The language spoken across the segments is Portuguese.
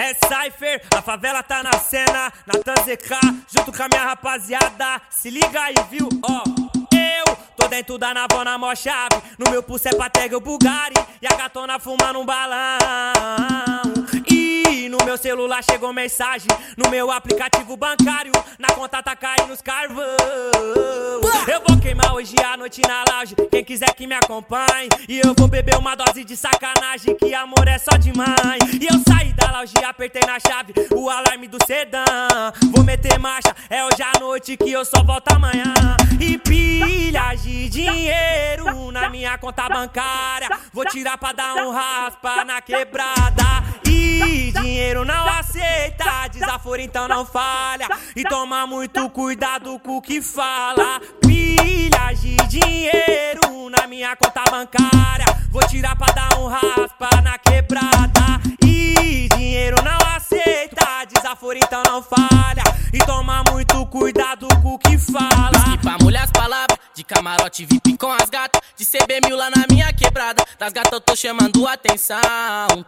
É Cypher, a favela tá na cena, Natan ZK, junto com a minha rapaziada. Se liga aí, viu? Ó, eu tô dentro da navona mó chave. No meu pulso é Patega o Bugari e a gatona fumando um balão. Celular chegou mensagem, no meu aplicativo bancário, na conta tá caindo os carvão. Eu vou queimar hoje à noite na lounge, quem quiser que me acompanhe. E eu vou beber uma dose de sacanagem, que amor é só demais. E eu saí da lounge e apertei na chave, o alarme do sedã. Vou meter marcha, é hoje à noite que eu só volto amanhã. E pilhas de dinheiro na minha conta bancária. Vou tirar pra dar um raspa na quebrada. Dinheiro não aceita, desaforo então não falha. E toma muito cuidado com o que fala. Pilhas de dinheiro na minha conta bancária. Vou tirar pra dar um raspa na quebrada. Desaforo então não falha. E toma muito cuidado com o que fala. E pra molhar as palavras, de camarote VIP com as gatas. De CB mil lá na minha quebrada. Das gatas eu tô chamando atenção.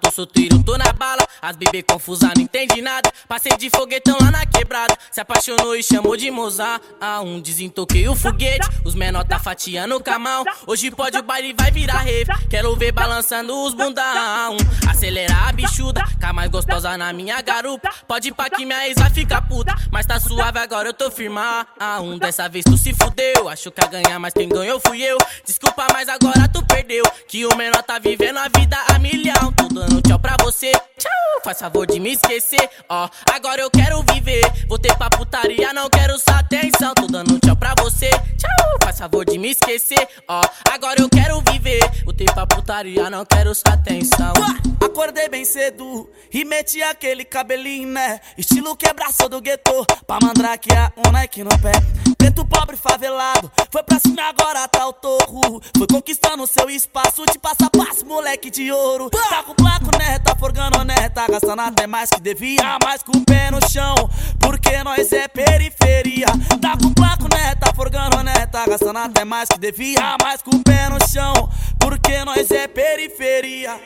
Tô solteiro, tô na bala. As bebê confusa, não entende nada. Passei de foguetão lá na quebrada. Se apaixonou e chamou de mozar. Ah, um desentoquei o foguete. Os menor tá fatiando o camão. Hoje pode o baile vai virar rave. Quero ver balançando os bundão. Acelerar a bichuda, cá mais gostosa na minha garupa. Pode pra que minha ex vai ficar puta. Mas tá suave agora eu tô firmar. Ah, um dessa vez tu se fudeu. Acho que a ganhar, mas quem ganhou fui eu. Desculpa, mas agora tu perdeu. Que o menor tá vivendo a vida a milhão. Tô dando tchau pra você. Tchau, faz favor de me esquecer. Ó, agora eu quero viver. Voltei pra putaria, não quero sua atenção. Tô dando tchau pra você. Tchau, faz favor de me esquecer. Ó, agora eu quero. Pra putaria, não quero sua atenção. Acordei bem cedo e meti aquele cabelinho, né? Estilo quebraço do gueto, pra mandrakear um Nike no pé. Preto pobre favelado, foi pra cima agora tá o torro. Foi conquistando seu espaço, de passa passo, moleque de ouro. Tá com placo, né? Tá forgando, né? Tá gastando até mais que devia, mais com o pé no chão. Porque nós é periferia. Tá com placo, né? Tá forgando, né? Tá gastando até mais que devia, mais com o pé no chão. Porque nós é periferia.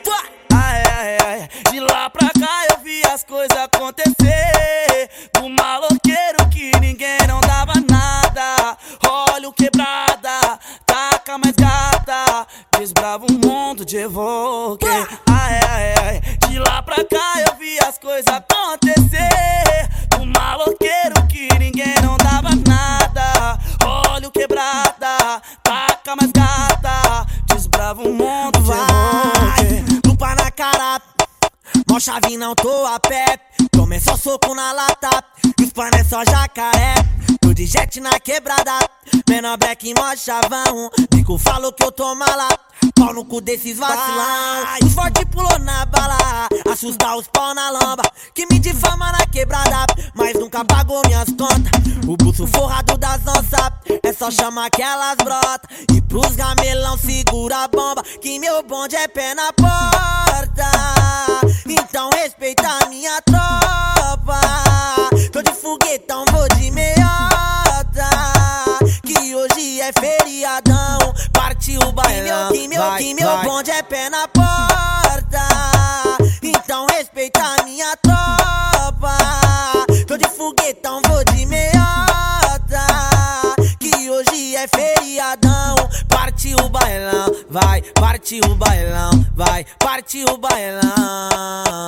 Ai, ai, ai. De lá pra cá eu vi as coisas acontecer. Do maloqueiro que ninguém não dava nada. Olha o quebrada, taca mais gata. Desbrava um mundo de evoque. Ai, ai, ai. De lá pra cá eu vi as coisas acontecer. Do maloqueiro que ninguém não dava mó chave não tô a pé. Tomei só soco na lata, e os panos é só jacaré. Tô de jet na quebrada, menor black mó chavão. Bico falou que eu tô mala, pau no cu desses vacilão. Os forte pulou na bala, assustar os pau na lamba. Que me difama na quebrada, mas nunca pagou minhas contas. O buço forrado das onças, é só chamar que elas brota. E pros gamelão segura a bomba, que meu bonde é pé na porta. Respeita a minha tropa. Tô de foguetão, vou de meiota. Que hoje é feriadão. Partiu o bailão. Que meu, que meu vai. bonde é pé na porta. Então respeita a minha tropa. Tô de foguetão, vou de meiota. Que hoje é feriadão. Partiu o bailão, vai, partiu o bailão, vai, partiu o bailão.